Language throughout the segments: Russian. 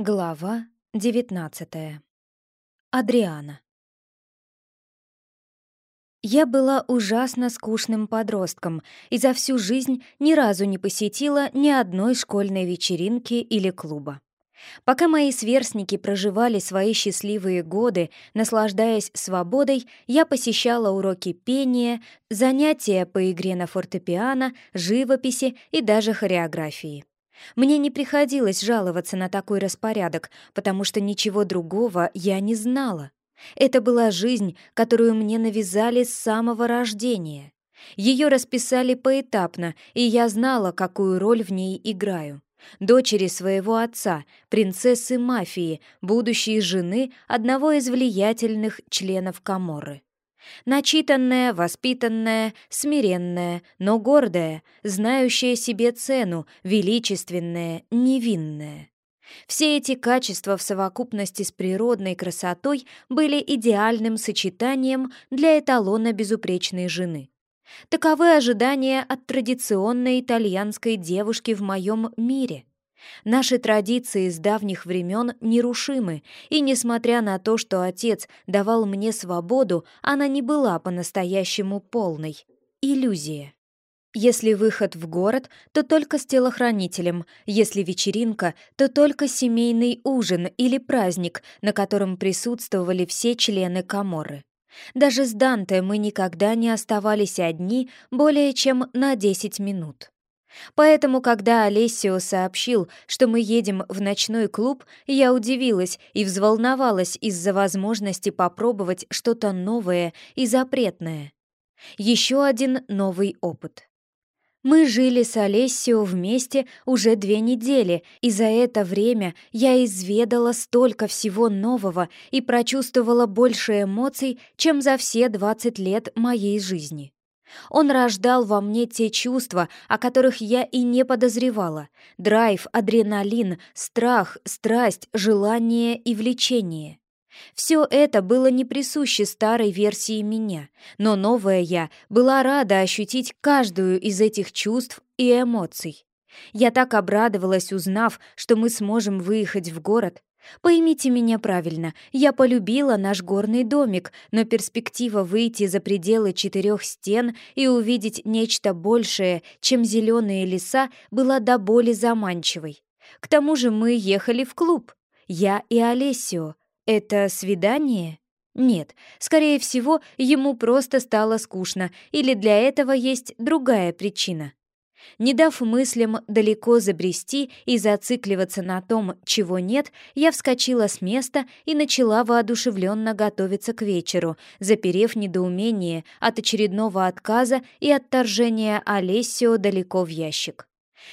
Глава 19 Адриана Я была ужасно скучным подростком и за всю жизнь ни разу не посетила ни одной школьной вечеринки или клуба. Пока мои сверстники проживали свои счастливые годы, наслаждаясь свободой, я посещала уроки пения, занятия по игре на фортепиано, живописи и даже хореографии. Мне не приходилось жаловаться на такой распорядок, потому что ничего другого я не знала. Это была жизнь, которую мне навязали с самого рождения. Ее расписали поэтапно, и я знала, какую роль в ней играю. Дочери своего отца, принцессы мафии, будущей жены одного из влиятельных членов Каморры. Начитанная, воспитанная, смиренная, но гордая, знающая себе цену, величественная, невинная. Все эти качества в совокупности с природной красотой были идеальным сочетанием для эталона безупречной жены. Таковы ожидания от традиционной итальянской девушки в моем мире. Наши традиции с давних времен нерушимы, и несмотря на то, что отец давал мне свободу, она не была по-настоящему полной. Иллюзия. Если выход в город, то только с телохранителем, если вечеринка, то только семейный ужин или праздник, на котором присутствовали все члены Каморы. Даже с Данте мы никогда не оставались одни более чем на 10 минут. Поэтому, когда Олесио сообщил, что мы едем в ночной клуб, я удивилась и взволновалась из-за возможности попробовать что-то новое и запретное. Еще один новый опыт. Мы жили с Олесио вместе уже две недели, и за это время я изведала столько всего нового и прочувствовала больше эмоций, чем за все 20 лет моей жизни. Он рождал во мне те чувства, о которых я и не подозревала. Драйв, адреналин, страх, страсть, желание и влечение. Все это было не присуще старой версии меня, но новая я была рада ощутить каждую из этих чувств и эмоций. Я так обрадовалась, узнав, что мы сможем выехать в город, Поймите меня правильно, я полюбила наш горный домик, но перспектива выйти за пределы четырех стен и увидеть нечто большее, чем зеленые леса, была до боли заманчивой. К тому же мы ехали в клуб. Я и Олесио. Это свидание? Нет, скорее всего, ему просто стало скучно, или для этого есть другая причина. Не дав мыслям далеко забрести и зацикливаться на том, чего нет, я вскочила с места и начала воодушевленно готовиться к вечеру, заперев недоумение от очередного отказа и отторжения Олесио далеко в ящик.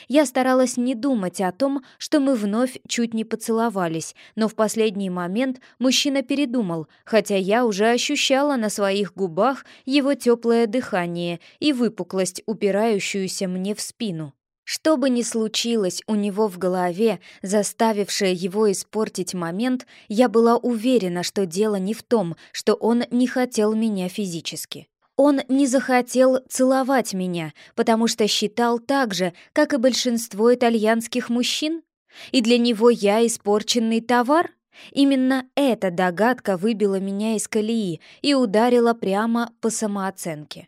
Я старалась не думать о том, что мы вновь чуть не поцеловались, но в последний момент мужчина передумал, хотя я уже ощущала на своих губах его теплое дыхание и выпуклость, упирающуюся мне в спину. Что бы ни случилось у него в голове, заставившее его испортить момент, я была уверена, что дело не в том, что он не хотел меня физически. Он не захотел целовать меня, потому что считал так же, как и большинство итальянских мужчин? И для него я испорченный товар? Именно эта догадка выбила меня из колеи и ударила прямо по самооценке.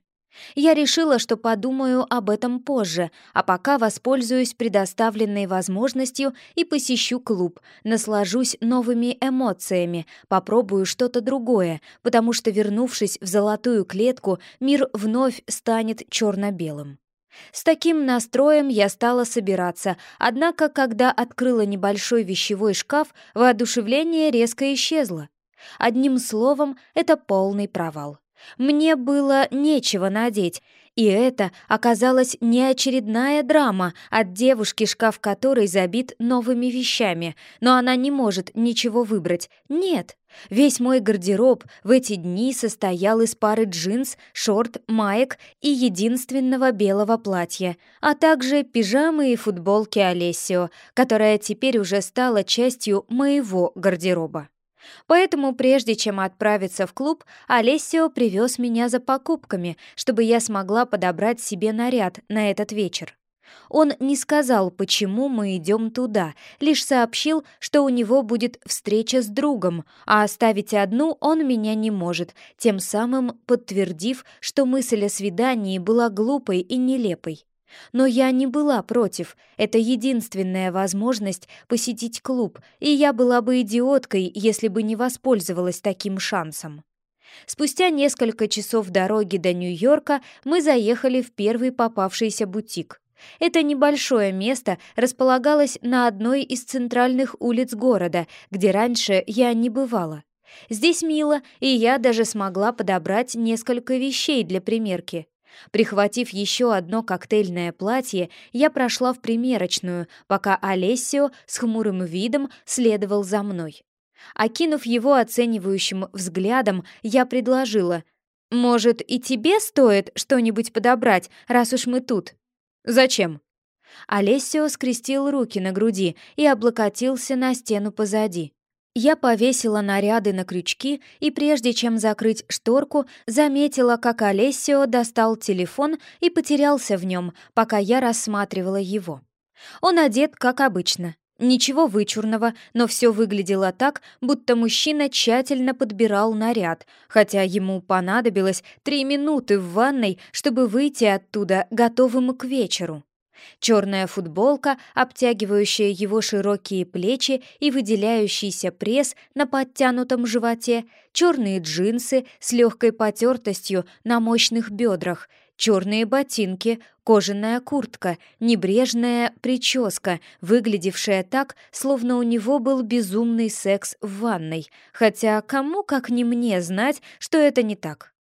Я решила, что подумаю об этом позже, а пока воспользуюсь предоставленной возможностью и посещу клуб, наслажусь новыми эмоциями, попробую что-то другое, потому что, вернувшись в золотую клетку, мир вновь станет черно-белым. С таким настроем я стала собираться, однако, когда открыла небольшой вещевой шкаф, воодушевление резко исчезло. Одним словом, это полный провал. Мне было нечего надеть, и это оказалась не очередная драма от девушки, шкаф которой забит новыми вещами, но она не может ничего выбрать. Нет, весь мой гардероб в эти дни состоял из пары джинс, шорт, маек и единственного белого платья, а также пижамы и футболки Олесио, которая теперь уже стала частью моего гардероба. Поэтому, прежде чем отправиться в клуб, Олесио привез меня за покупками, чтобы я смогла подобрать себе наряд на этот вечер. Он не сказал, почему мы идем туда, лишь сообщил, что у него будет встреча с другом, а оставить одну он меня не может, тем самым подтвердив, что мысль о свидании была глупой и нелепой. Но я не была против, это единственная возможность посетить клуб, и я была бы идиоткой, если бы не воспользовалась таким шансом. Спустя несколько часов дороги до Нью-Йорка мы заехали в первый попавшийся бутик. Это небольшое место располагалось на одной из центральных улиц города, где раньше я не бывала. Здесь мило, и я даже смогла подобрать несколько вещей для примерки. Прихватив еще одно коктейльное платье, я прошла в примерочную, пока Олесио с хмурым видом следовал за мной. Окинув его оценивающим взглядом, я предложила, «Может, и тебе стоит что-нибудь подобрать, раз уж мы тут?» «Зачем?» Олесио скрестил руки на груди и облокотился на стену позади. Я повесила наряды на крючки и прежде чем закрыть шторку, заметила, как Олесио достал телефон и потерялся в нем, пока я рассматривала его. Он одет, как обычно. Ничего вычурного, но все выглядело так, будто мужчина тщательно подбирал наряд, хотя ему понадобилось три минуты в ванной, чтобы выйти оттуда готовым к вечеру. Черная футболка, обтягивающая его широкие плечи и выделяющийся пресс на подтянутом животе, черные джинсы с легкой потертостью на мощных бедрах, черные ботинки, кожаная куртка, небрежная прическа, выглядевшая так, словно у него был безумный секс в ванной, хотя кому, как не мне, знать, что это не так.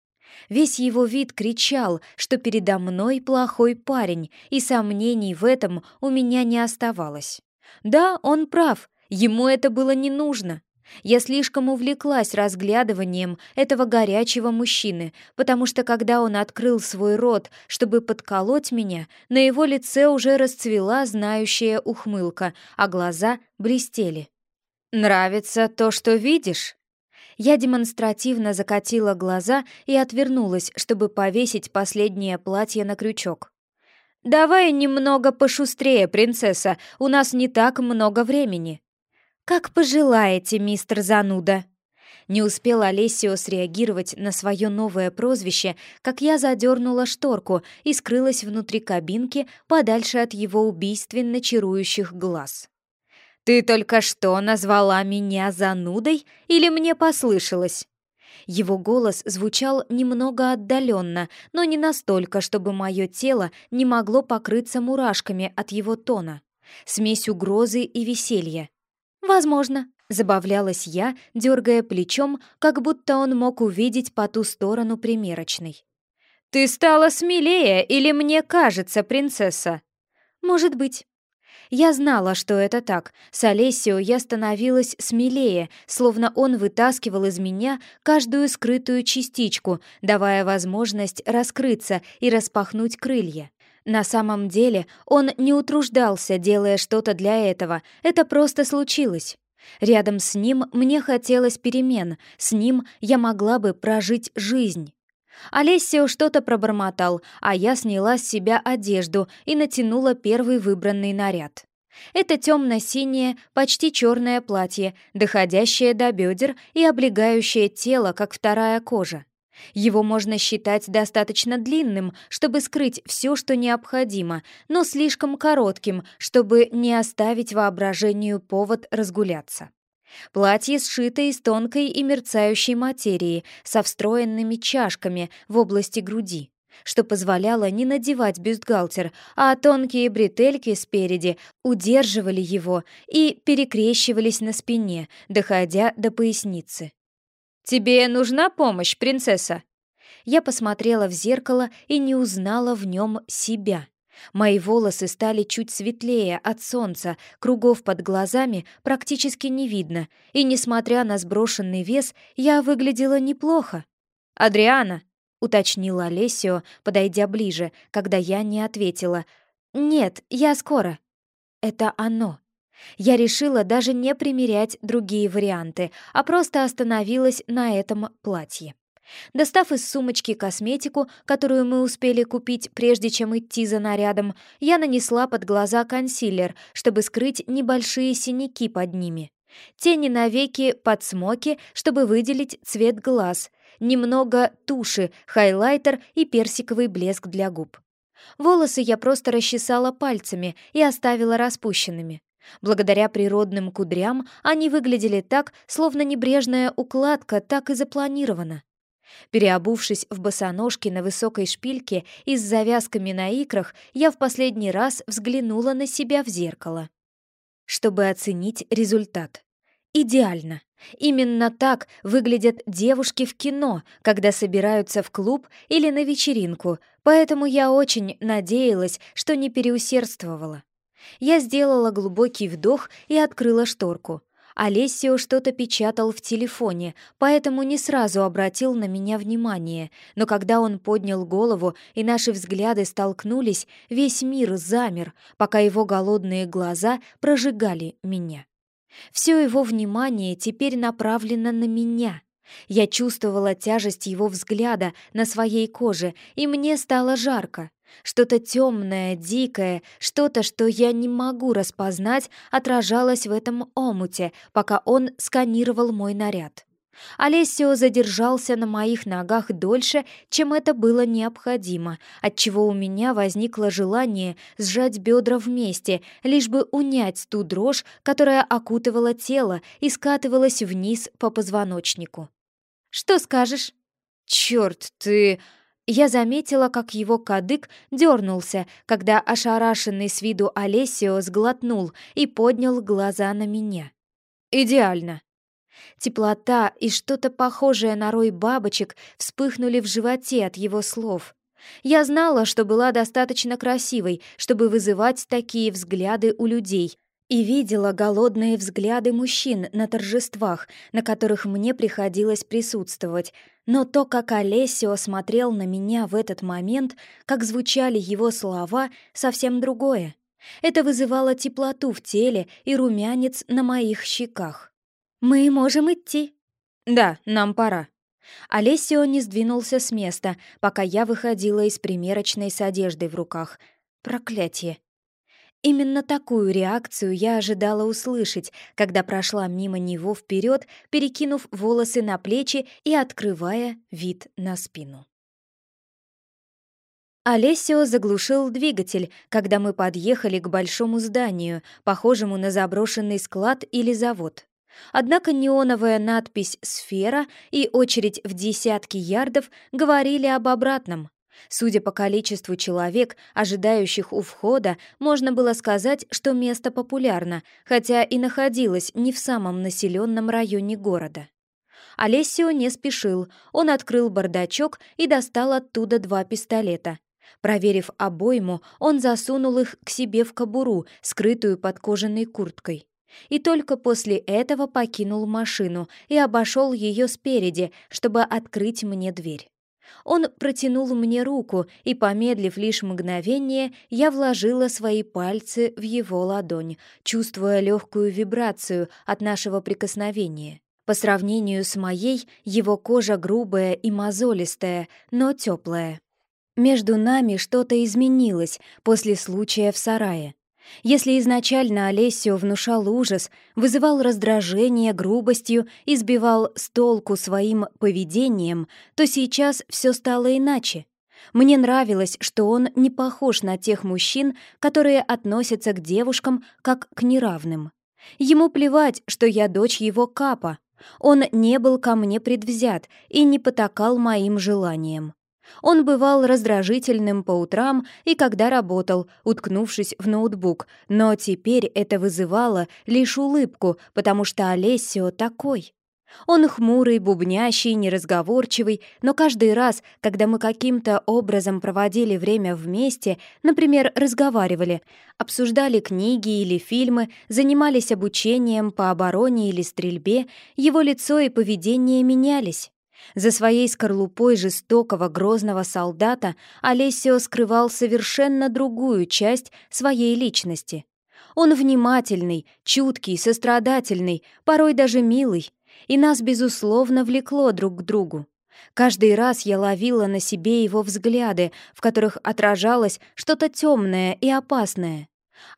Весь его вид кричал, что передо мной плохой парень, и сомнений в этом у меня не оставалось. Да, он прав, ему это было не нужно. Я слишком увлеклась разглядыванием этого горячего мужчины, потому что когда он открыл свой рот, чтобы подколоть меня, на его лице уже расцвела знающая ухмылка, а глаза блестели. «Нравится то, что видишь?» Я демонстративно закатила глаза и отвернулась, чтобы повесить последнее платье на крючок. «Давай немного пошустрее, принцесса, у нас не так много времени». «Как пожелаете, мистер Зануда». Не успел Олесио среагировать на свое новое прозвище, как я задернула шторку и скрылась внутри кабинки подальше от его убийственно чарующих глаз. «Ты только что назвала меня занудой или мне послышалось?» Его голос звучал немного отдаленно, но не настолько, чтобы мое тело не могло покрыться мурашками от его тона. Смесь угрозы и веселья. «Возможно», — забавлялась я, дергая плечом, как будто он мог увидеть по ту сторону примерочной. «Ты стала смелее или мне кажется, принцесса?» «Может быть». Я знала, что это так. С Олесио я становилась смелее, словно он вытаскивал из меня каждую скрытую частичку, давая возможность раскрыться и распахнуть крылья. На самом деле он не утруждался, делая что-то для этого, это просто случилось. Рядом с ним мне хотелось перемен, с ним я могла бы прожить жизнь. Олесио что-то пробормотал, а я сняла с себя одежду и натянула первый выбранный наряд. Это темно-синее, почти черное платье, доходящее до бедер и облегающее тело, как вторая кожа. Его можно считать достаточно длинным, чтобы скрыть все, что необходимо, но слишком коротким, чтобы не оставить воображению повод разгуляться. Платье сшито из тонкой и мерцающей материи со встроенными чашками в области груди, что позволяло не надевать бюстгальтер, а тонкие бретельки спереди удерживали его и перекрещивались на спине, доходя до поясницы. «Тебе нужна помощь, принцесса?» Я посмотрела в зеркало и не узнала в нем себя. Мои волосы стали чуть светлее от солнца, кругов под глазами практически не видно, и, несмотря на сброшенный вес, я выглядела неплохо. «Адриана!» — уточнила Олесио, подойдя ближе, когда я не ответила. «Нет, я скоро». Это оно. Я решила даже не примерять другие варианты, а просто остановилась на этом платье. Достав из сумочки косметику, которую мы успели купить, прежде чем идти за нарядом, я нанесла под глаза консилер, чтобы скрыть небольшие синяки под ними. Тени на веки под смоки, чтобы выделить цвет глаз. Немного туши, хайлайтер и персиковый блеск для губ. Волосы я просто расчесала пальцами и оставила распущенными. Благодаря природным кудрям они выглядели так, словно небрежная укладка так и запланирована. Переобувшись в босоножки на высокой шпильке и с завязками на икрах, я в последний раз взглянула на себя в зеркало, чтобы оценить результат. Идеально. Именно так выглядят девушки в кино, когда собираются в клуб или на вечеринку, поэтому я очень надеялась, что не переусердствовала. Я сделала глубокий вдох и открыла шторку. Олесио что-то печатал в телефоне, поэтому не сразу обратил на меня внимание, но когда он поднял голову и наши взгляды столкнулись, весь мир замер, пока его голодные глаза прожигали меня. Все его внимание теперь направлено на меня. Я чувствовала тяжесть его взгляда на своей коже, и мне стало жарко. Что-то темное, дикое, что-то, что я не могу распознать, отражалось в этом омуте, пока он сканировал мой наряд. Олесио задержался на моих ногах дольше, чем это было необходимо, отчего у меня возникло желание сжать бедра вместе, лишь бы унять ту дрожь, которая окутывала тело и скатывалась вниз по позвоночнику. «Что скажешь?» «Черт, ты...» Я заметила, как его кадык дернулся, когда ошарашенный с виду Олесио сглотнул и поднял глаза на меня. «Идеально!» Теплота и что-то похожее на рой бабочек вспыхнули в животе от его слов. Я знала, что была достаточно красивой, чтобы вызывать такие взгляды у людей, и видела голодные взгляды мужчин на торжествах, на которых мне приходилось присутствовать, но то, как Олесио смотрел на меня в этот момент, как звучали его слова, совсем другое. Это вызывало теплоту в теле и румянец на моих щеках. «Мы можем идти». «Да, нам пора». Олесио не сдвинулся с места, пока я выходила из примерочной с одеждой в руках. Проклятие. Именно такую реакцию я ожидала услышать, когда прошла мимо него вперед, перекинув волосы на плечи и открывая вид на спину. Олесио заглушил двигатель, когда мы подъехали к большому зданию, похожему на заброшенный склад или завод. Однако неоновая надпись «Сфера» и очередь в десятки ярдов говорили об обратном. Судя по количеству человек, ожидающих у входа, можно было сказать, что место популярно, хотя и находилось не в самом населенном районе города. Олесио не спешил, он открыл бардачок и достал оттуда два пистолета. Проверив обойму, он засунул их к себе в кобуру, скрытую под кожаной курткой. И только после этого покинул машину и обошел ее спереди, чтобы открыть мне дверь. Он протянул мне руку, и, помедлив лишь мгновение, я вложила свои пальцы в его ладонь, чувствуя легкую вибрацию от нашего прикосновения. По сравнению с моей, его кожа грубая и мозолистая, но теплая. Между нами что-то изменилось после случая в сарае. Если изначально Олесио внушал ужас, вызывал раздражение грубостью и сбивал с толку своим поведением, то сейчас все стало иначе. Мне нравилось, что он не похож на тех мужчин, которые относятся к девушкам как к неравным. Ему плевать, что я дочь его капа. Он не был ко мне предвзят и не потакал моим желаниям. Он бывал раздражительным по утрам и когда работал, уткнувшись в ноутбук, но теперь это вызывало лишь улыбку, потому что Олесио такой. Он хмурый, бубнящий, неразговорчивый, но каждый раз, когда мы каким-то образом проводили время вместе, например, разговаривали, обсуждали книги или фильмы, занимались обучением по обороне или стрельбе, его лицо и поведение менялись. За своей скорлупой жестокого грозного солдата Олесио скрывал совершенно другую часть своей личности. Он внимательный, чуткий, сострадательный, порой даже милый, и нас, безусловно, влекло друг к другу. Каждый раз я ловила на себе его взгляды, в которых отражалось что-то темное и опасное.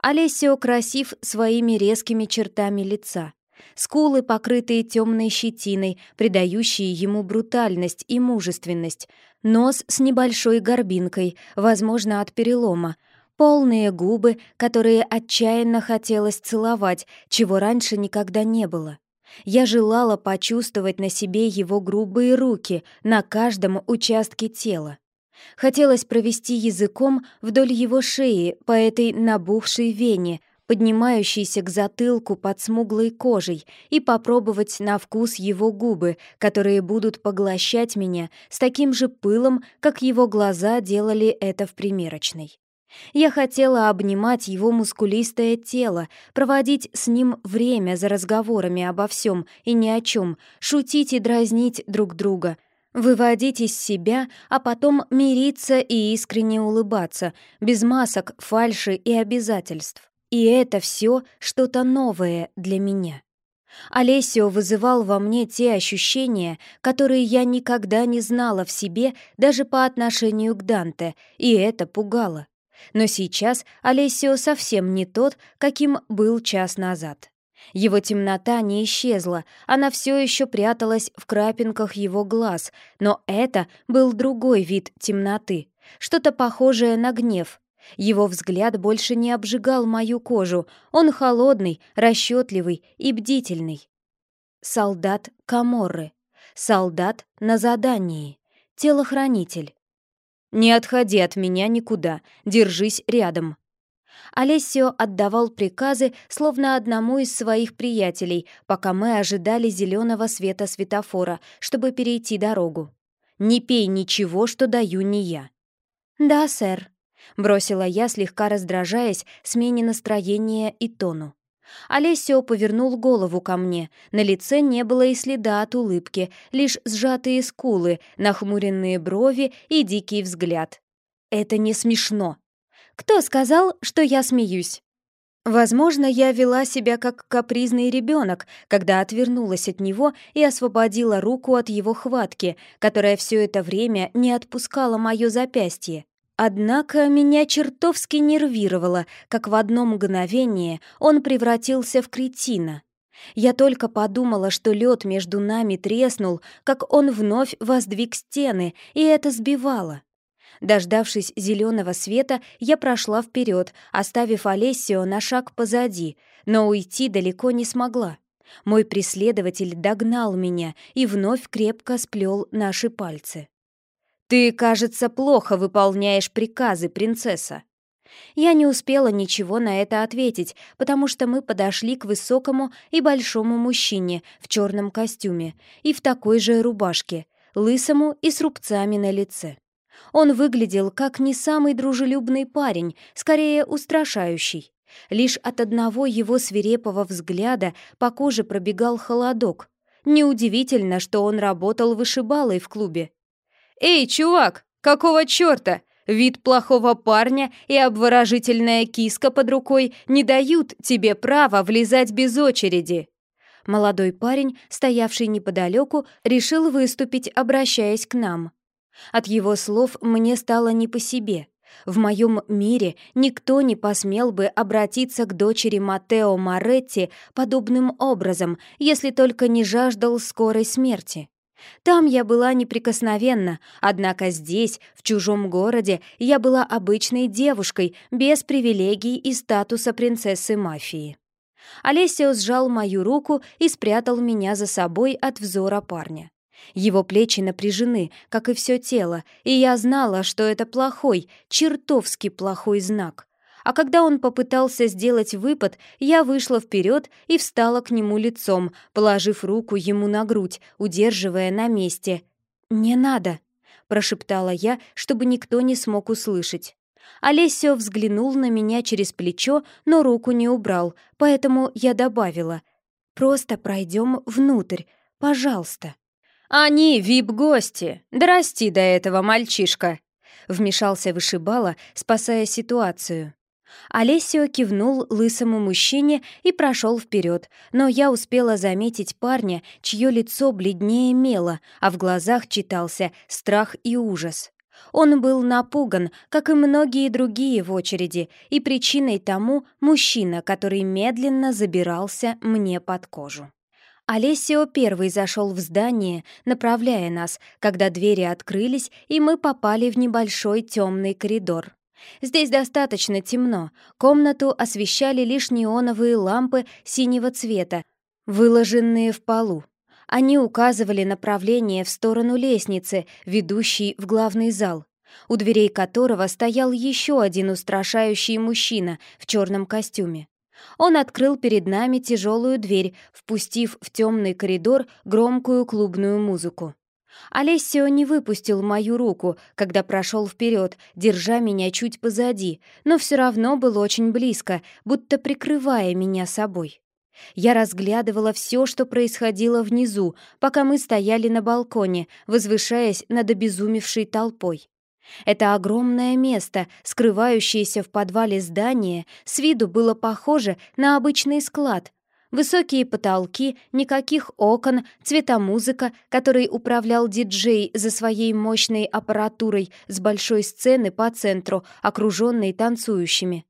Олесио красив своими резкими чертами лица. Скулы, покрытые темной щетиной, придающие ему брутальность и мужественность. Нос с небольшой горбинкой, возможно, от перелома. Полные губы, которые отчаянно хотелось целовать, чего раньше никогда не было. Я желала почувствовать на себе его грубые руки на каждом участке тела. Хотелось провести языком вдоль его шеи по этой набухшей вене, поднимающейся к затылку под смуглой кожей, и попробовать на вкус его губы, которые будут поглощать меня с таким же пылом, как его глаза делали это в примерочной. Я хотела обнимать его мускулистое тело, проводить с ним время за разговорами обо всем и ни о чем, шутить и дразнить друг друга, выводить из себя, а потом мириться и искренне улыбаться, без масок, фальши и обязательств. И это все что-то новое для меня. Олесио вызывал во мне те ощущения, которые я никогда не знала в себе даже по отношению к Данте, и это пугало. Но сейчас Олесио совсем не тот, каким был час назад. Его темнота не исчезла, она все еще пряталась в крапинках его глаз, но это был другой вид темноты, что-то похожее на гнев. Его взгляд больше не обжигал мою кожу, он холодный, расчетливый и бдительный. Солдат Каморры, солдат на задании, телохранитель. «Не отходи от меня никуда, держись рядом». Олесио отдавал приказы, словно одному из своих приятелей, пока мы ожидали зеленого света светофора, чтобы перейти дорогу. «Не пей ничего, что даю не я». «Да, сэр», — бросила я, слегка раздражаясь смене настроения и тону. Олесио повернул голову ко мне. На лице не было и следа от улыбки, лишь сжатые скулы, нахмуренные брови и дикий взгляд. «Это не смешно!» «Кто сказал, что я смеюсь?» Возможно, я вела себя как капризный ребенок, когда отвернулась от него и освободила руку от его хватки, которая все это время не отпускала мое запястье. Однако меня чертовски нервировало, как в одно мгновение он превратился в кретина. Я только подумала, что лед между нами треснул, как он вновь воздвиг стены, и это сбивало. Дождавшись зеленого света, я прошла вперед, оставив Олесио на шаг позади, но уйти далеко не смогла. Мой преследователь догнал меня и вновь крепко сплел наши пальцы. «Ты, кажется, плохо выполняешь приказы, принцесса». Я не успела ничего на это ответить, потому что мы подошли к высокому и большому мужчине в черном костюме и в такой же рубашке, лысому и с рубцами на лице. Он выглядел как не самый дружелюбный парень, скорее устрашающий. Лишь от одного его свирепого взгляда по коже пробегал холодок. Неудивительно, что он работал вышибалой в клубе. «Эй, чувак, какого чёрта? Вид плохого парня и обворожительная киска под рукой не дают тебе права влезать без очереди». Молодой парень, стоявший неподалеку, решил выступить, обращаясь к нам. От его слов мне стало не по себе. В моем мире никто не посмел бы обратиться к дочери Матео Моретти подобным образом, если только не жаждал скорой смерти. Там я была неприкосновенна, однако здесь, в чужом городе, я была обычной девушкой, без привилегий и статуса принцессы мафии. Олесио сжал мою руку и спрятал меня за собой от взора парня. Его плечи напряжены, как и все тело, и я знала, что это плохой, чертовски плохой знак. А когда он попытался сделать выпад, я вышла вперед и встала к нему лицом, положив руку ему на грудь, удерживая на месте. «Не надо», — прошептала я, чтобы никто не смог услышать. Олесио взглянул на меня через плечо, но руку не убрал, поэтому я добавила. «Просто пройдем внутрь, пожалуйста». «Они вип-гости! Дорасти до этого, мальчишка!» Вмешался вышибала, спасая ситуацию. Олесио кивнул лысому мужчине и прошел вперед, но я успела заметить парня, чье лицо бледнее мело, а в глазах читался страх и ужас. Он был напуган, как и многие другие в очереди, и причиной тому мужчина, который медленно забирался мне под кожу. Олесио первый зашел в здание, направляя нас, когда двери открылись, и мы попали в небольшой темный коридор. Здесь достаточно темно, комнату освещали лишь неоновые лампы синего цвета, выложенные в полу. Они указывали направление в сторону лестницы, ведущей в главный зал, у дверей которого стоял еще один устрашающий мужчина в черном костюме. Он открыл перед нами тяжелую дверь, впустив в темный коридор громкую клубную музыку. Олесио не выпустил мою руку, когда прошел вперед, держа меня чуть позади, но все равно был очень близко, будто прикрывая меня собой. Я разглядывала все, что происходило внизу, пока мы стояли на балконе, возвышаясь над обезумевшей толпой. Это огромное место, скрывающееся в подвале здания, с виду было похоже на обычный склад, Высокие потолки, никаких окон, цветомузыка, которой управлял диджей за своей мощной аппаратурой с большой сцены по центру, окруженной танцующими.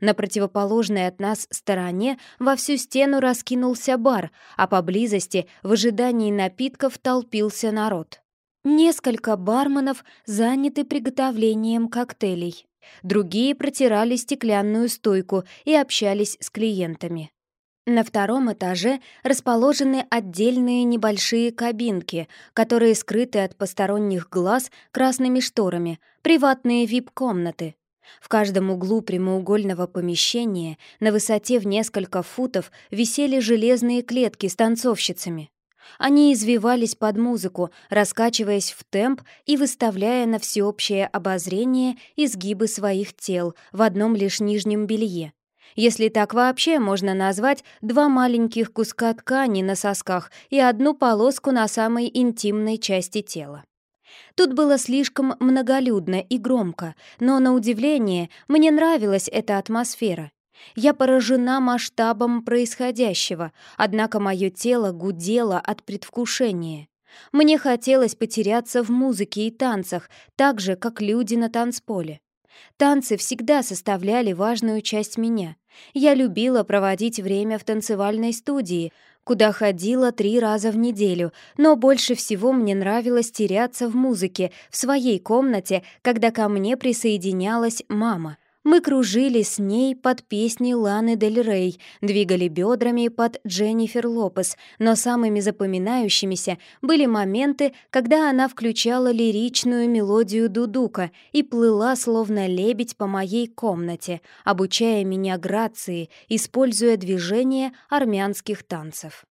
На противоположной от нас стороне во всю стену раскинулся бар, а поблизости в ожидании напитков толпился народ. Несколько барменов заняты приготовлением коктейлей. Другие протирали стеклянную стойку и общались с клиентами. На втором этаже расположены отдельные небольшие кабинки, которые скрыты от посторонних глаз красными шторами, приватные вип-комнаты. В каждом углу прямоугольного помещения на высоте в несколько футов висели железные клетки с танцовщицами. Они извивались под музыку, раскачиваясь в темп и выставляя на всеобщее обозрение изгибы своих тел в одном лишь нижнем белье если так вообще можно назвать два маленьких куска ткани на сосках и одну полоску на самой интимной части тела. Тут было слишком многолюдно и громко, но, на удивление, мне нравилась эта атмосфера. Я поражена масштабом происходящего, однако мое тело гудело от предвкушения. Мне хотелось потеряться в музыке и танцах, так же, как люди на танцполе. Танцы всегда составляли важную часть меня. Я любила проводить время в танцевальной студии, куда ходила три раза в неделю, но больше всего мне нравилось теряться в музыке в своей комнате, когда ко мне присоединялась мама — мы кружили с ней под песни Ланы Дель Рей, двигали бедрами под Дженнифер Лопес, но самыми запоминающимися были моменты, когда она включала лиричную мелодию дудука и плыла словно лебедь по моей комнате, обучая меня грации, используя движения армянских танцев.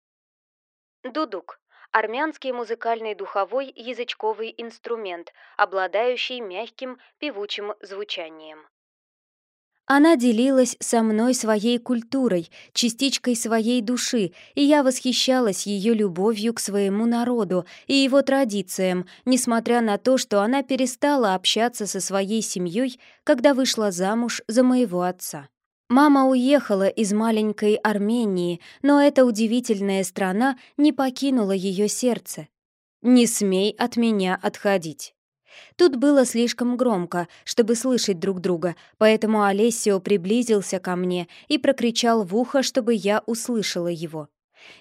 Дудук армянский музыкальный духовой язычковый инструмент, обладающий мягким певучим звучанием. Она делилась со мной своей культурой, частичкой своей души, и я восхищалась ее любовью к своему народу и его традициям, несмотря на то, что она перестала общаться со своей семьей, когда вышла замуж за моего отца. Мама уехала из маленькой Армении, но эта удивительная страна не покинула ее сердце. «Не смей от меня отходить». Тут было слишком громко, чтобы слышать друг друга, поэтому Олесио приблизился ко мне и прокричал в ухо, чтобы я услышала его.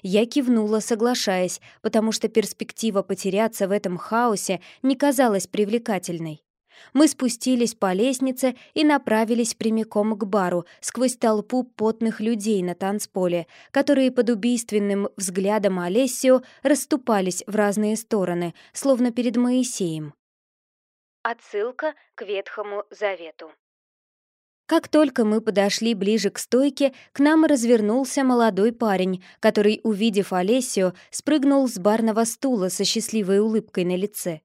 Я кивнула, соглашаясь, потому что перспектива потеряться в этом хаосе не казалась привлекательной. Мы спустились по лестнице и направились прямиком к бару, сквозь толпу потных людей на танцполе, которые под убийственным взглядом Олесио расступались в разные стороны, словно перед Моисеем. Отсылка к Ветхому Завету. Как только мы подошли ближе к стойке, к нам развернулся молодой парень, который, увидев Олесио, спрыгнул с барного стула со счастливой улыбкой на лице.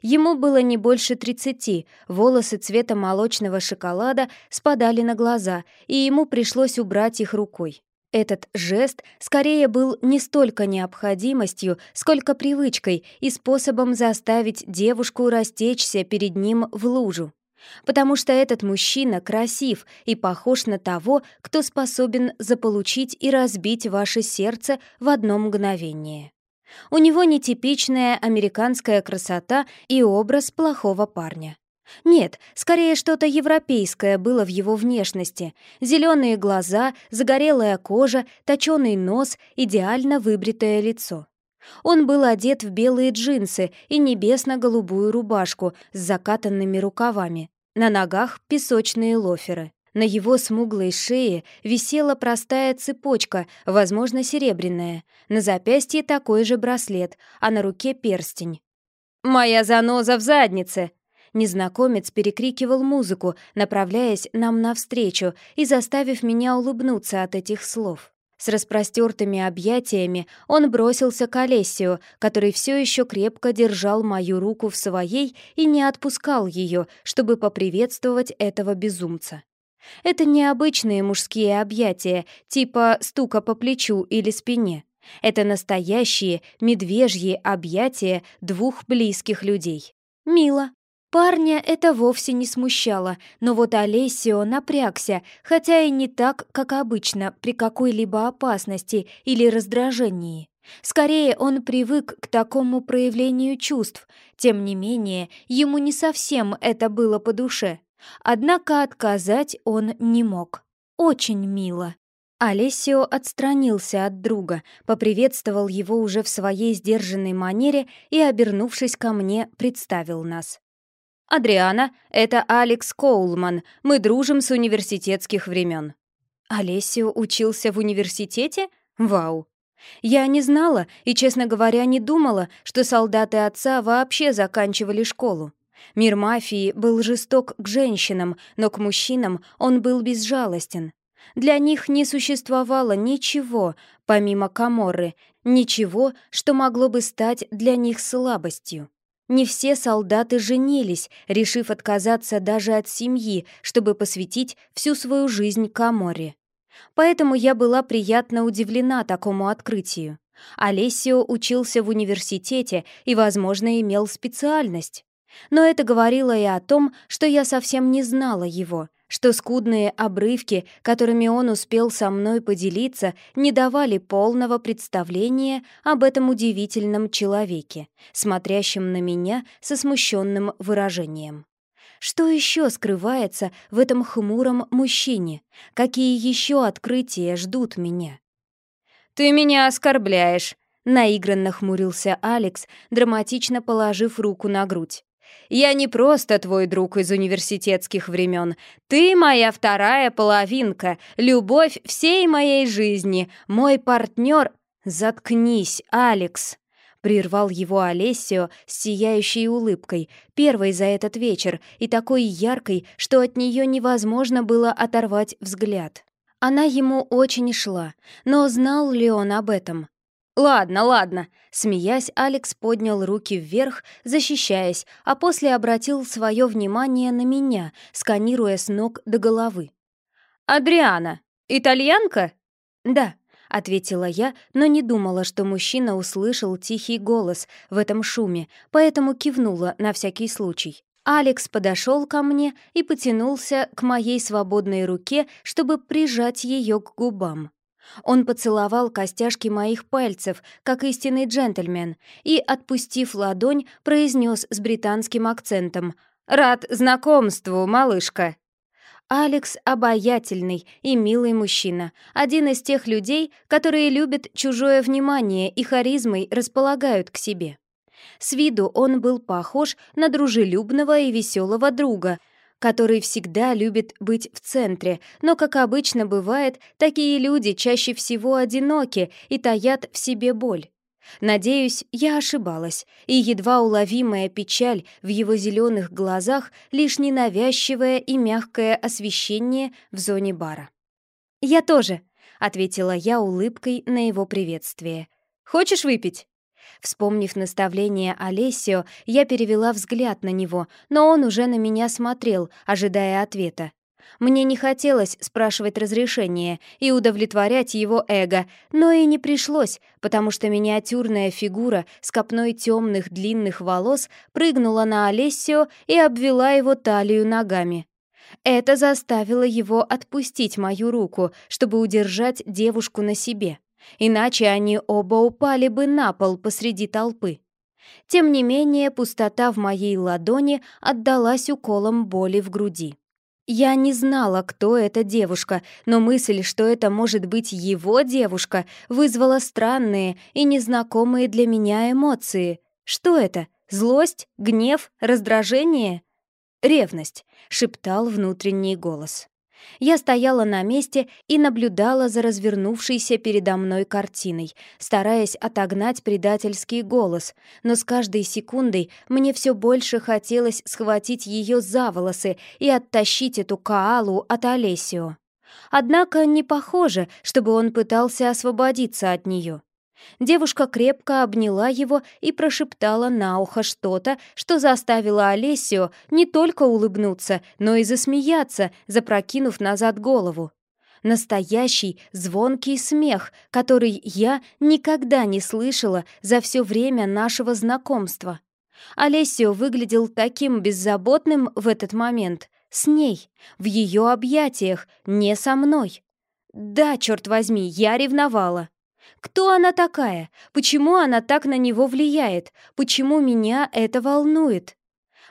Ему было не больше тридцати, волосы цвета молочного шоколада спадали на глаза, и ему пришлось убрать их рукой. Этот жест скорее был не столько необходимостью, сколько привычкой и способом заставить девушку растечься перед ним в лужу. Потому что этот мужчина красив и похож на того, кто способен заполучить и разбить ваше сердце в одно мгновение. У него нетипичная американская красота и образ плохого парня. Нет, скорее что-то европейское было в его внешности. Зеленые глаза, загорелая кожа, точеный нос, идеально выбритое лицо. Он был одет в белые джинсы и небесно-голубую рубашку с закатанными рукавами. На ногах песочные лоферы. На его смуглой шее висела простая цепочка, возможно, серебряная. На запястье такой же браслет, а на руке перстень. «Моя заноза в заднице!» Незнакомец перекрикивал музыку, направляясь нам навстречу и заставив меня улыбнуться от этих слов. С распростертыми объятиями он бросился к Олесию, который все еще крепко держал мою руку в своей и не отпускал ее, чтобы поприветствовать этого безумца. Это необычные мужские объятия, типа стука по плечу или спине. Это настоящие медвежьи объятия двух близких людей. Мило. Парня это вовсе не смущало, но вот Олесио напрягся, хотя и не так, как обычно, при какой-либо опасности или раздражении. Скорее, он привык к такому проявлению чувств, тем не менее, ему не совсем это было по душе. Однако отказать он не мог. Очень мило. Олесио отстранился от друга, поприветствовал его уже в своей сдержанной манере и, обернувшись ко мне, представил нас. «Адриана, это Алекс Коулман. Мы дружим с университетских времен». Олесио учился в университете? Вау! Я не знала и, честно говоря, не думала, что солдаты отца вообще заканчивали школу. Мир мафии был жесток к женщинам, но к мужчинам он был безжалостен. Для них не существовало ничего, помимо Каморры, ничего, что могло бы стать для них слабостью. Не все солдаты женились, решив отказаться даже от семьи, чтобы посвятить всю свою жизнь Каморе. Поэтому я была приятно удивлена такому открытию. Олесио учился в университете и, возможно, имел специальность. Но это говорило и о том, что я совсем не знала его — что скудные обрывки, которыми он успел со мной поделиться, не давали полного представления об этом удивительном человеке, смотрящем на меня со смущенным выражением. Что еще скрывается в этом хмуром мужчине? Какие еще открытия ждут меня? «Ты меня оскорбляешь», — наигранно хмурился Алекс, драматично положив руку на грудь. Я не просто твой друг из университетских времен. Ты моя вторая половинка, любовь всей моей жизни, мой партнер. Заткнись, Алекс!» Прервал его Олесио с сияющей улыбкой, первой за этот вечер и такой яркой, что от нее невозможно было оторвать взгляд. Она ему очень шла, но знал ли он об этом? «Ладно, ладно», — смеясь, Алекс поднял руки вверх, защищаясь, а после обратил свое внимание на меня, сканируя с ног до головы. «Адриана, итальянка?» «Да», — ответила я, но не думала, что мужчина услышал тихий голос в этом шуме, поэтому кивнула на всякий случай. Алекс подошел ко мне и потянулся к моей свободной руке, чтобы прижать ее к губам. Он поцеловал костяшки моих пальцев, как истинный джентльмен, и, отпустив ладонь, произнес с британским акцентом «Рад знакомству, малышка!» Алекс — обаятельный и милый мужчина, один из тех людей, которые любят чужое внимание и харизмой располагают к себе. С виду он был похож на дружелюбного и веселого друга — который всегда любит быть в центре, но, как обычно бывает, такие люди чаще всего одиноки и таят в себе боль. Надеюсь, я ошибалась, и едва уловимая печаль в его зеленых глазах лишь ненавязчивое и мягкое освещение в зоне бара. «Я тоже», — ответила я улыбкой на его приветствие. «Хочешь выпить?» Вспомнив наставление Олесио, я перевела взгляд на него, но он уже на меня смотрел, ожидая ответа. Мне не хотелось спрашивать разрешения и удовлетворять его эго, но и не пришлось, потому что миниатюрная фигура с копной темных длинных волос прыгнула на Олесио и обвела его талию ногами. Это заставило его отпустить мою руку, чтобы удержать девушку на себе. Иначе они оба упали бы на пол посреди толпы. Тем не менее, пустота в моей ладони отдалась уколом боли в груди. Я не знала, кто эта девушка, но мысль, что это может быть его девушка, вызвала странные и незнакомые для меня эмоции. Что это? Злость? Гнев? Раздражение? «Ревность», — шептал внутренний голос. Я стояла на месте и наблюдала за развернувшейся передо мной картиной, стараясь отогнать предательский голос, но с каждой секундой мне все больше хотелось схватить ее за волосы и оттащить эту Каалу от Олесио. Однако не похоже, чтобы он пытался освободиться от нее. Девушка крепко обняла его и прошептала на ухо что-то, что заставило Олесио не только улыбнуться, но и засмеяться, запрокинув назад голову. Настоящий звонкий смех, который я никогда не слышала за все время нашего знакомства. Олесио выглядел таким беззаботным в этот момент, с ней, в ее объятиях, не со мной. Да, черт возьми, я ревновала. Кто она такая? Почему она так на него влияет? Почему меня это волнует?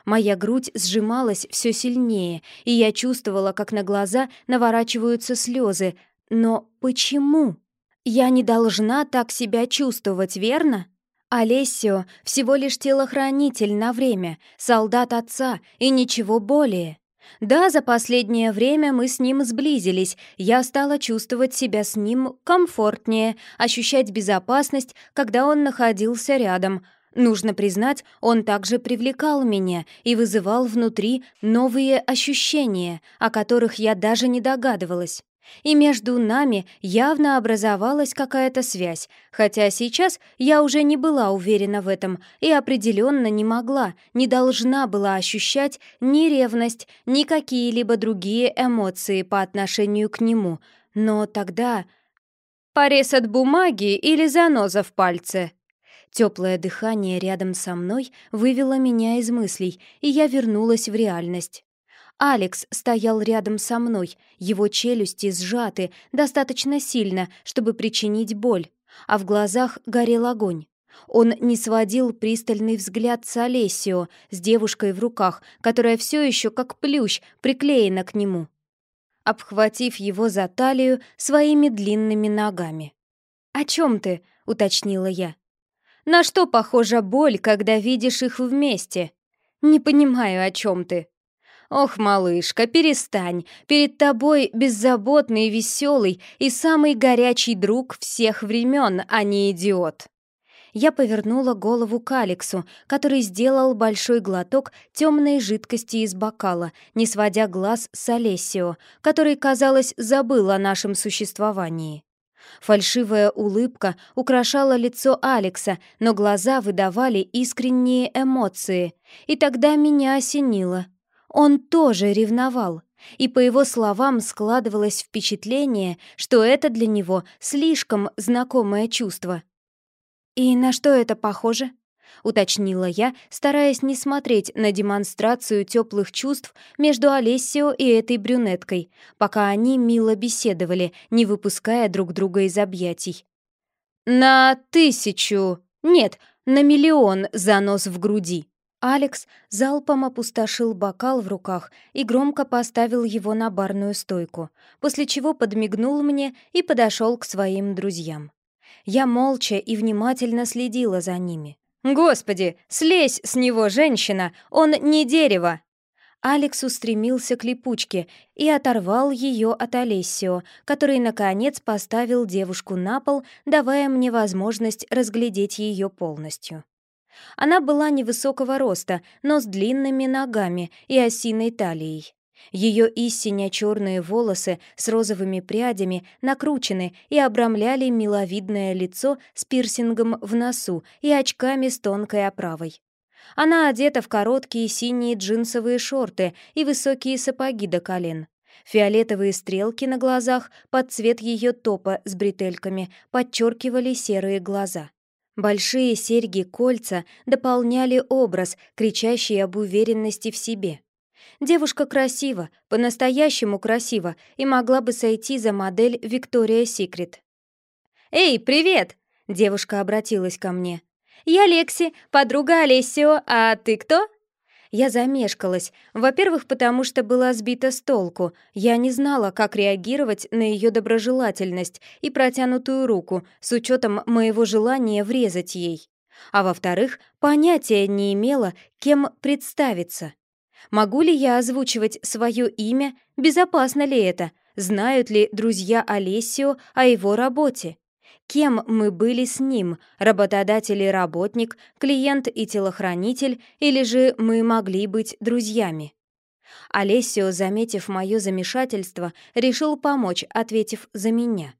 Моя грудь сжималась все сильнее, и я чувствовала, как на глаза наворачиваются слезы. Но почему? Я не должна так себя чувствовать, верно? Олесио всего лишь телохранитель на время, солдат отца и ничего более. Да, за последнее время мы с ним сблизились, я стала чувствовать себя с ним комфортнее, ощущать безопасность, когда он находился рядом. Нужно признать, он также привлекал меня и вызывал внутри новые ощущения, о которых я даже не догадывалась. И между нами явно образовалась какая-то связь, хотя сейчас я уже не была уверена в этом и определенно не могла, не должна была ощущать ни ревность, ни какие-либо другие эмоции по отношению к нему. Но тогда... Порез от бумаги или заноза в пальце? Теплое дыхание рядом со мной вывело меня из мыслей, и я вернулась в реальность. Алекс стоял рядом со мной, его челюсти сжаты достаточно сильно, чтобы причинить боль, а в глазах горел огонь. Он не сводил пристальный взгляд с Олесио, с девушкой в руках, которая все еще как плющ приклеена к нему, обхватив его за талию своими длинными ногами. «О чем ты?» — уточнила я. «На что похожа боль, когда видишь их вместе?» «Не понимаю, о чем ты», «Ох, малышка, перестань. Перед тобой беззаботный, веселый и самый горячий друг всех времен, а не идиот». Я повернула голову к Алексу, который сделал большой глоток темной жидкости из бокала, не сводя глаз с Олесио, который, казалось, забыл о нашем существовании. Фальшивая улыбка украшала лицо Алекса, но глаза выдавали искренние эмоции, и тогда меня осенило. Он тоже ревновал, и по его словам складывалось впечатление, что это для него слишком знакомое чувство. «И на что это похоже?» — уточнила я, стараясь не смотреть на демонстрацию теплых чувств между Олесио и этой брюнеткой, пока они мило беседовали, не выпуская друг друга из объятий. «На тысячу! Нет, на миллион занос в груди!» Алекс залпом опустошил бокал в руках и громко поставил его на барную стойку, после чего подмигнул мне и подошел к своим друзьям. Я молча и внимательно следила за ними. «Господи, слезь с него, женщина! Он не дерево!» Алекс устремился к липучке и оторвал ее от Олесио, который, наконец, поставил девушку на пол, давая мне возможность разглядеть ее полностью. Она была невысокого роста, но с длинными ногами и осиной талией. Ее истинно черные волосы с розовыми прядями накручены и обрамляли миловидное лицо с пирсингом в носу и очками с тонкой оправой. Она одета в короткие синие джинсовые шорты и высокие сапоги до колен. Фиолетовые стрелки на глазах под цвет ее топа с бретельками подчеркивали серые глаза. Большие серьги-кольца дополняли образ, кричащий об уверенности в себе. Девушка красива, по-настоящему красива, и могла бы сойти за модель Виктория Секрет. «Эй, привет!» — девушка обратилась ко мне. «Я Лекси, подруга Олесио, а ты кто?» Я замешкалась. Во-первых, потому что была сбита с толку. Я не знала, как реагировать на ее доброжелательность и протянутую руку с учетом моего желания врезать ей. А во-вторых, понятия не имела, кем представиться. Могу ли я озвучивать свое имя? Безопасно ли это? Знают ли друзья Олесио о его работе? Кем мы были с ним, работодатель и работник, клиент и телохранитель, или же мы могли быть друзьями? Олесио, заметив мое замешательство, решил помочь, ответив за меня.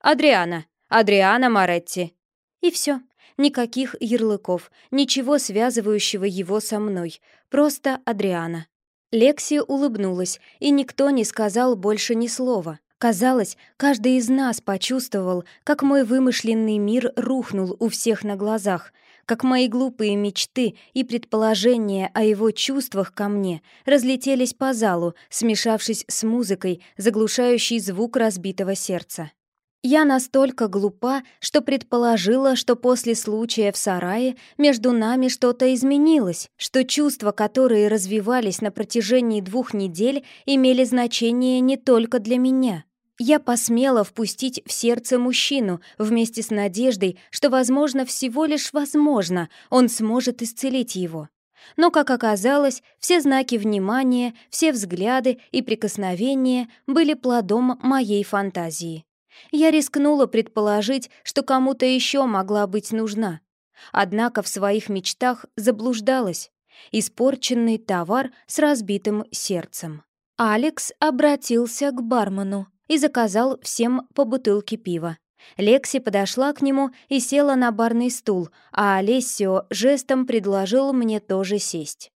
«Адриана! Адриана Моретти!» И все. Никаких ярлыков, ничего связывающего его со мной. Просто Адриана. Лекси улыбнулась, и никто не сказал больше ни слова. Казалось, каждый из нас почувствовал, как мой вымышленный мир рухнул у всех на глазах, как мои глупые мечты и предположения о его чувствах ко мне разлетелись по залу, смешавшись с музыкой, заглушающей звук разбитого сердца. Я настолько глупа, что предположила, что после случая в сарае между нами что-то изменилось, что чувства, которые развивались на протяжении двух недель, имели значение не только для меня. Я посмела впустить в сердце мужчину вместе с надеждой, что, возможно, всего лишь возможно, он сможет исцелить его. Но, как оказалось, все знаки внимания, все взгляды и прикосновения были плодом моей фантазии. Я рискнула предположить, что кому-то еще могла быть нужна. Однако в своих мечтах заблуждалась. Испорченный товар с разбитым сердцем. Алекс обратился к бармену и заказал всем по бутылке пива. Лекси подошла к нему и села на барный стул, а Олесио жестом предложил мне тоже сесть.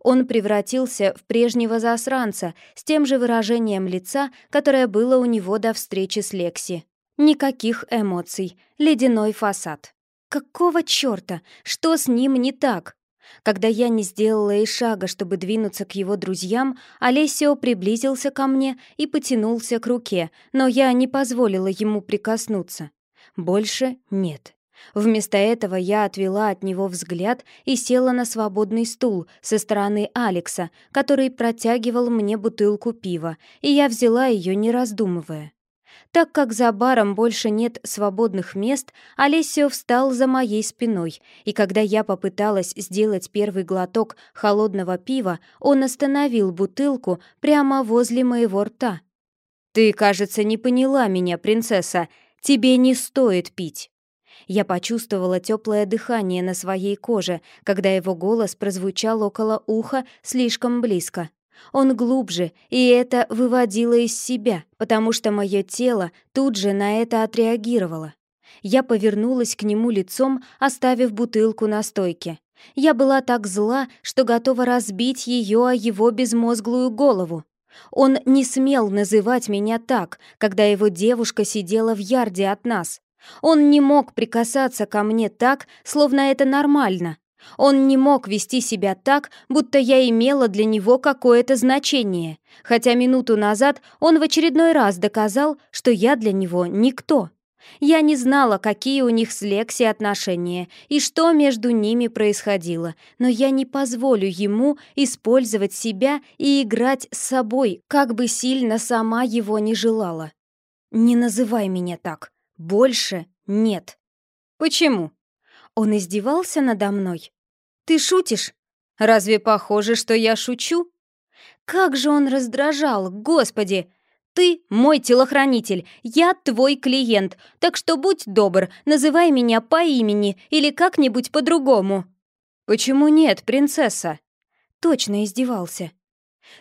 Он превратился в прежнего засранца с тем же выражением лица, которое было у него до встречи с Лекси. Никаких эмоций, ледяной фасад. Какого чёрта? Что с ним не так? Когда я не сделала и шага, чтобы двинуться к его друзьям, Олесио приблизился ко мне и потянулся к руке, но я не позволила ему прикоснуться. Больше нет. Вместо этого я отвела от него взгляд и села на свободный стул со стороны Алекса, который протягивал мне бутылку пива, и я взяла ее, не раздумывая. Так как за баром больше нет свободных мест, Олесио встал за моей спиной, и когда я попыталась сделать первый глоток холодного пива, он остановил бутылку прямо возле моего рта. «Ты, кажется, не поняла меня, принцесса. Тебе не стоит пить». Я почувствовала теплое дыхание на своей коже, когда его голос прозвучал около уха слишком близко. Он глубже, и это выводило из себя, потому что мое тело тут же на это отреагировало. Я повернулась к нему лицом, оставив бутылку на стойке. Я была так зла, что готова разбить ее о его безмозглую голову. Он не смел называть меня так, когда его девушка сидела в ярде от нас. Он не мог прикасаться ко мне так, словно это нормально. Он не мог вести себя так, будто я имела для него какое-то значение, хотя минуту назад он в очередной раз доказал, что я для него никто. Я не знала, какие у них с Лекси отношения и что между ними происходило, но я не позволю ему использовать себя и играть с собой, как бы сильно сама его не желала. «Не называй меня так. Больше нет». «Почему?» Он издевался надо мной? Ты шутишь? Разве похоже, что я шучу? Как же он раздражал, господи! Ты мой телохранитель, я твой клиент, так что будь добр, называй меня по имени или как-нибудь по-другому. Почему нет, принцесса? Точно издевался.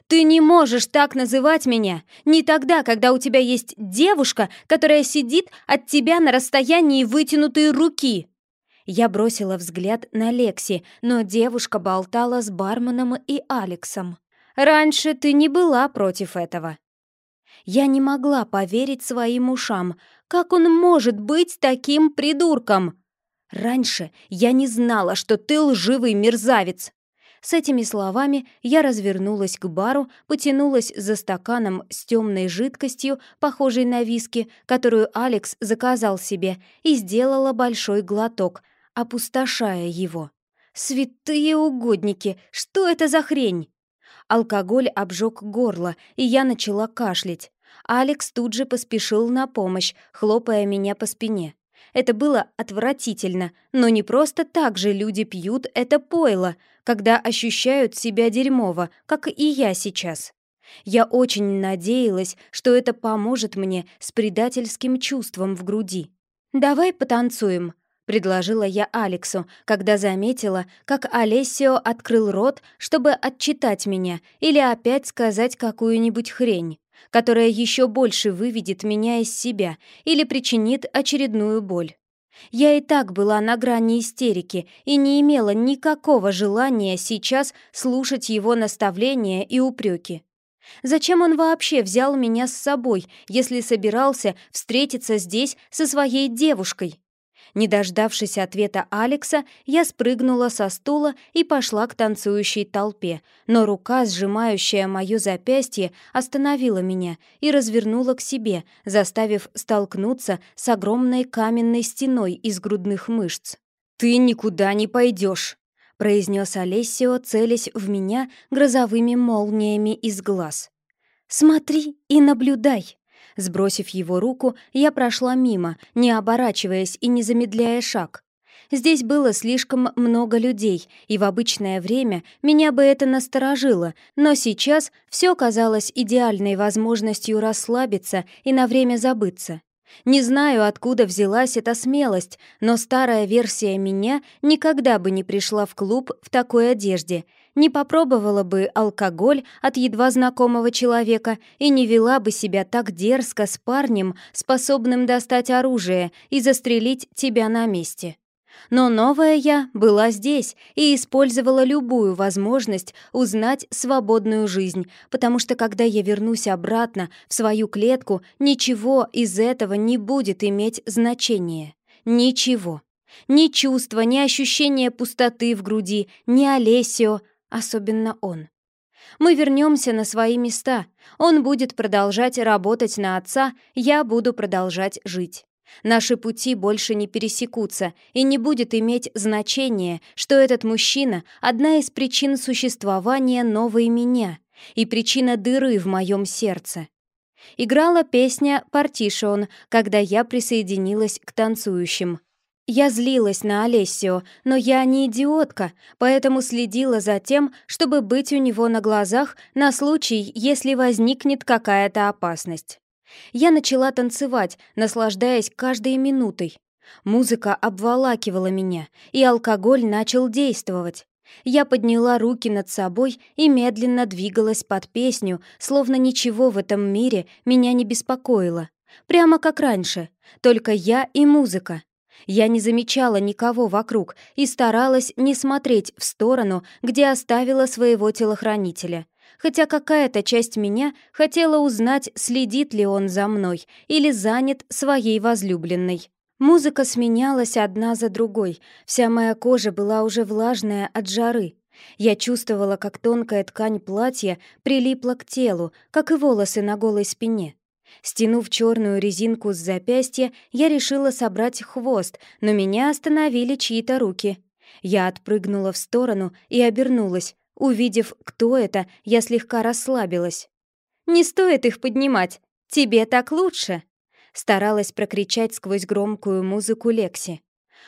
Ты не можешь так называть меня, не тогда, когда у тебя есть девушка, которая сидит от тебя на расстоянии вытянутой руки. Я бросила взгляд на Лекси, но девушка болтала с барменом и Алексом. «Раньше ты не была против этого». Я не могла поверить своим ушам. Как он может быть таким придурком? Раньше я не знала, что ты лживый мерзавец. С этими словами я развернулась к бару, потянулась за стаканом с темной жидкостью, похожей на виски, которую Алекс заказал себе, и сделала большой глоток, опустошая его. «Святые угодники! Что это за хрень?» Алкоголь обжег горло, и я начала кашлять. Алекс тут же поспешил на помощь, хлопая меня по спине. Это было отвратительно, но не просто так же люди пьют это пойло, когда ощущают себя дерьмово, как и я сейчас. Я очень надеялась, что это поможет мне с предательским чувством в груди. «Давай потанцуем», — предложила я Алексу, когда заметила, как Олесио открыл рот, чтобы отчитать меня или опять сказать какую-нибудь хрень которая еще больше выведет меня из себя или причинит очередную боль. Я и так была на грани истерики и не имела никакого желания сейчас слушать его наставления и упреки. Зачем он вообще взял меня с собой, если собирался встретиться здесь со своей девушкой? Не дождавшись ответа Алекса, я спрыгнула со стула и пошла к танцующей толпе, но рука, сжимающая мое запястье, остановила меня и развернула к себе, заставив столкнуться с огромной каменной стеной из грудных мышц. «Ты никуда не пойдешь!» — произнес Олесио, целясь в меня грозовыми молниями из глаз. «Смотри и наблюдай!» Сбросив его руку, я прошла мимо, не оборачиваясь и не замедляя шаг. Здесь было слишком много людей, и в обычное время меня бы это насторожило, но сейчас все казалось идеальной возможностью расслабиться и на время забыться. Не знаю, откуда взялась эта смелость, но старая версия меня никогда бы не пришла в клуб в такой одежде, не попробовала бы алкоголь от едва знакомого человека и не вела бы себя так дерзко с парнем, способным достать оружие и застрелить тебя на месте. Но новая я была здесь и использовала любую возможность узнать свободную жизнь, потому что когда я вернусь обратно в свою клетку, ничего из этого не будет иметь значения. Ничего. Ни чувства, ни ощущения пустоты в груди, ни Олесио, особенно он. Мы вернемся на свои места. Он будет продолжать работать на отца, я буду продолжать жить. Наши пути больше не пересекутся, и не будет иметь значения, что этот мужчина — одна из причин существования новой меня и причина дыры в моем сердце. Играла песня «Партишон», когда я присоединилась к танцующим. Я злилась на Олесио, но я не идиотка, поэтому следила за тем, чтобы быть у него на глазах на случай, если возникнет какая-то опасность. Я начала танцевать, наслаждаясь каждой минутой. Музыка обволакивала меня, и алкоголь начал действовать. Я подняла руки над собой и медленно двигалась под песню, словно ничего в этом мире меня не беспокоило. Прямо как раньше, только я и музыка. Я не замечала никого вокруг и старалась не смотреть в сторону, где оставила своего телохранителя. Хотя какая-то часть меня хотела узнать, следит ли он за мной или занят своей возлюбленной. Музыка сменялась одна за другой, вся моя кожа была уже влажная от жары. Я чувствовала, как тонкая ткань платья прилипла к телу, как и волосы на голой спине. Стянув черную резинку с запястья, я решила собрать хвост, но меня остановили чьи-то руки. Я отпрыгнула в сторону и обернулась. Увидев, кто это, я слегка расслабилась. «Не стоит их поднимать! Тебе так лучше!» Старалась прокричать сквозь громкую музыку Лекси.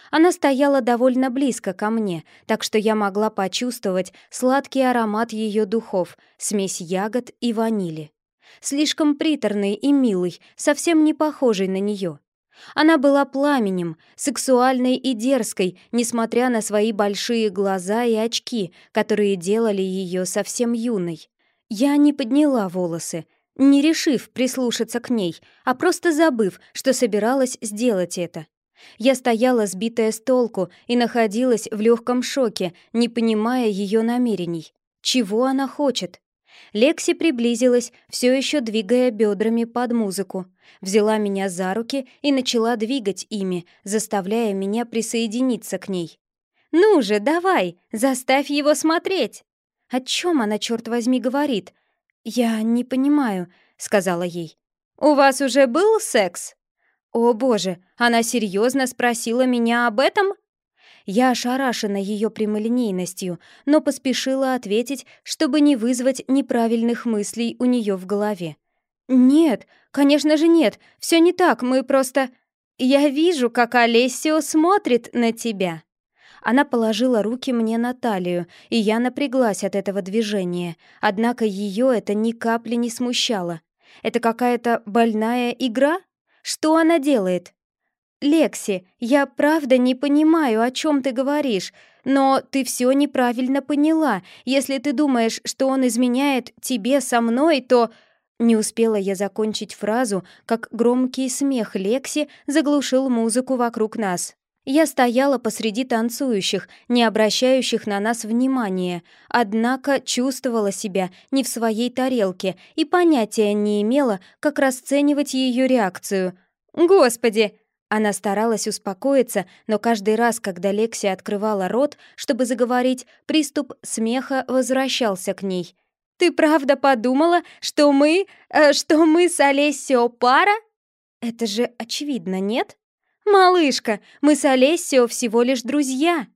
Она стояла довольно близко ко мне, так что я могла почувствовать сладкий аромат ее духов, смесь ягод и ванили. Слишком приторный и милый, совсем не похожий на нее. Она была пламенем, сексуальной и дерзкой, несмотря на свои большие глаза и очки, которые делали ее совсем юной. Я не подняла волосы, не решив прислушаться к ней, а просто забыв, что собиралась сделать это. Я стояла сбитая с толку и находилась в легком шоке, не понимая ее намерений. Чего она хочет? Лекси приблизилась, все еще двигая бедрами под музыку. Взяла меня за руки и начала двигать ими, заставляя меня присоединиться к ней. «Ну же, давай, заставь его смотреть!» «О чем она, черт возьми, говорит?» «Я не понимаю», — сказала ей. «У вас уже был секс?» «О боже, она серьезно спросила меня об этом?» Я ошарашена ее прямолинейностью, но поспешила ответить, чтобы не вызвать неправильных мыслей у нее в голове. «Нет, конечно же нет, все не так, мы просто...» «Я вижу, как Олесио смотрит на тебя». Она положила руки мне на талию, и я напряглась от этого движения, однако ее это ни капли не смущало. Это какая-то больная игра? Что она делает? «Лекси, я правда не понимаю, о чем ты говоришь, но ты все неправильно поняла. Если ты думаешь, что он изменяет тебе со мной, то...» Не успела я закончить фразу, как громкий смех Лекси заглушил музыку вокруг нас. Я стояла посреди танцующих, не обращающих на нас внимания, однако чувствовала себя не в своей тарелке и понятия не имела, как расценивать ее реакцию. «Господи!» Она старалась успокоиться, но каждый раз, когда Лекси открывала рот, чтобы заговорить, приступ смеха возвращался к ней. «Ты правда подумала, что мы... Э, что мы с Олесио пара?» «Это же очевидно, нет?» «Малышка, мы с Олесио всего лишь друзья!»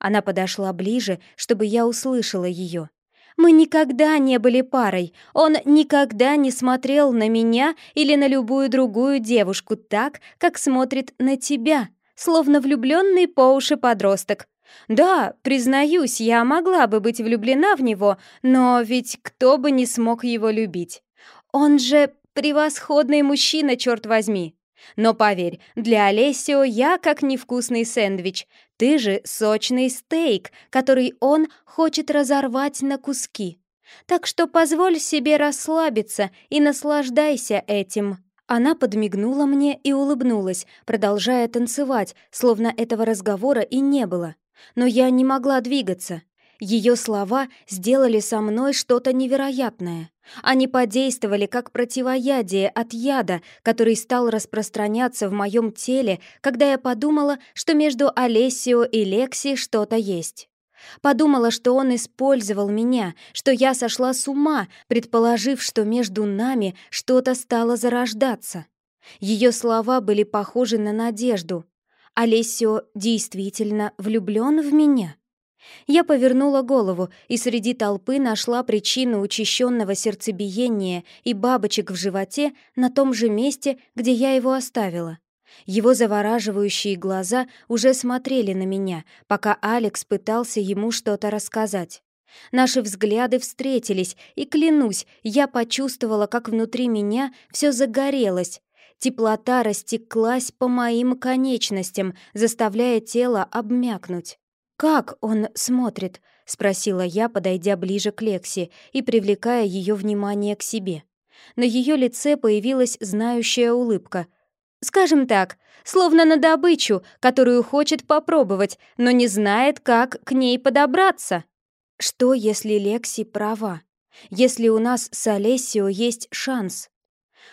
Она подошла ближе, чтобы я услышала ее. Мы никогда не были парой. Он никогда не смотрел на меня или на любую другую девушку так, как смотрит на тебя, словно влюбленный по уши подросток. Да, признаюсь, я могла бы быть влюблена в него, но ведь кто бы не смог его любить. Он же превосходный мужчина, черт возьми. Но поверь, для Олесио я как невкусный сэндвич. Ты же сочный стейк, который он хочет разорвать на куски. Так что позволь себе расслабиться и наслаждайся этим». Она подмигнула мне и улыбнулась, продолжая танцевать, словно этого разговора и не было. Но я не могла двигаться. Ее слова сделали со мной что-то невероятное. Они подействовали как противоядие от яда, который стал распространяться в моем теле, когда я подумала, что между Олесио и Лекси что-то есть. Подумала, что он использовал меня, что я сошла с ума, предположив, что между нами что-то стало зарождаться. Ее слова были похожи на надежду. Олесио действительно влюблен в меня? Я повернула голову и среди толпы нашла причину учащенного сердцебиения и бабочек в животе на том же месте, где я его оставила. Его завораживающие глаза уже смотрели на меня, пока Алекс пытался ему что-то рассказать. Наши взгляды встретились, и, клянусь, я почувствовала, как внутри меня все загорелось. Теплота растеклась по моим конечностям, заставляя тело обмякнуть. «Как он смотрит?» — спросила я, подойдя ближе к Лекси и привлекая ее внимание к себе. На ее лице появилась знающая улыбка. «Скажем так, словно на добычу, которую хочет попробовать, но не знает, как к ней подобраться». «Что, если Лекси права? Если у нас с Олесио есть шанс?»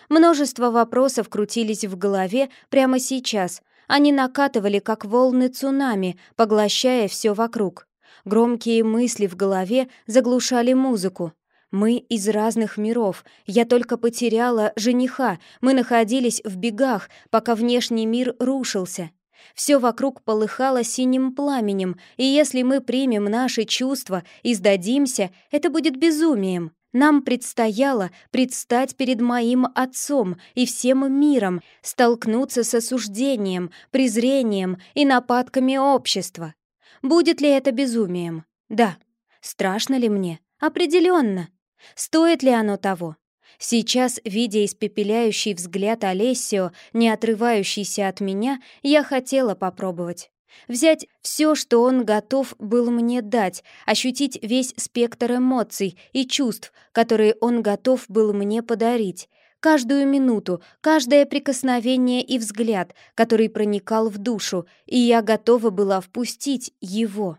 Множество вопросов крутились в голове прямо сейчас — они накатывали, как волны цунами, поглощая все вокруг. Громкие мысли в голове заглушали музыку. Мы из разных миров. Я только потеряла жениха. Мы находились в бегах, пока внешний мир рушился. Все вокруг полыхало синим пламенем, и если мы примем наши чувства и сдадимся, это будет безумием. Нам предстояло предстать перед моим отцом и всем миром, столкнуться с осуждением, презрением и нападками общества. Будет ли это безумием? Да. Страшно ли мне? Определенно. Стоит ли оно того? Сейчас, видя испепеляющий взгляд Олесио, не отрывающийся от меня, я хотела попробовать. Взять все, что он готов был мне дать, ощутить весь спектр эмоций и чувств, которые он готов был мне подарить, каждую минуту, каждое прикосновение и взгляд, который проникал в душу, и я готова была впустить его.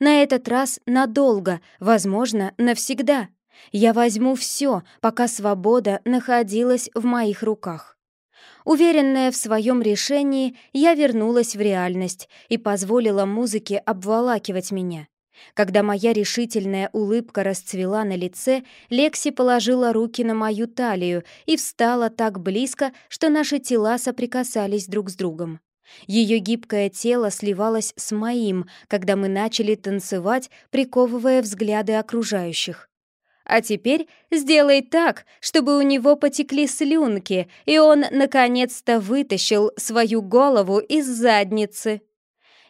На этот раз надолго, возможно, навсегда. Я возьму все, пока свобода находилась в моих руках. Уверенная в своем решении, я вернулась в реальность и позволила музыке обволакивать меня. Когда моя решительная улыбка расцвела на лице, Лекси положила руки на мою талию и встала так близко, что наши тела соприкасались друг с другом. Ее гибкое тело сливалось с моим, когда мы начали танцевать, приковывая взгляды окружающих. А теперь сделай так, чтобы у него потекли слюнки, и он наконец-то вытащил свою голову из задницы.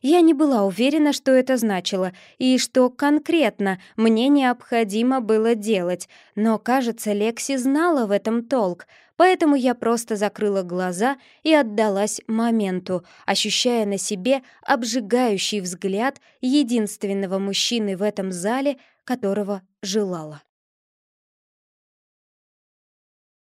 Я не была уверена, что это значило и что конкретно мне необходимо было делать, но, кажется, Лекси знала в этом толк, поэтому я просто закрыла глаза и отдалась моменту, ощущая на себе обжигающий взгляд единственного мужчины в этом зале, которого желала.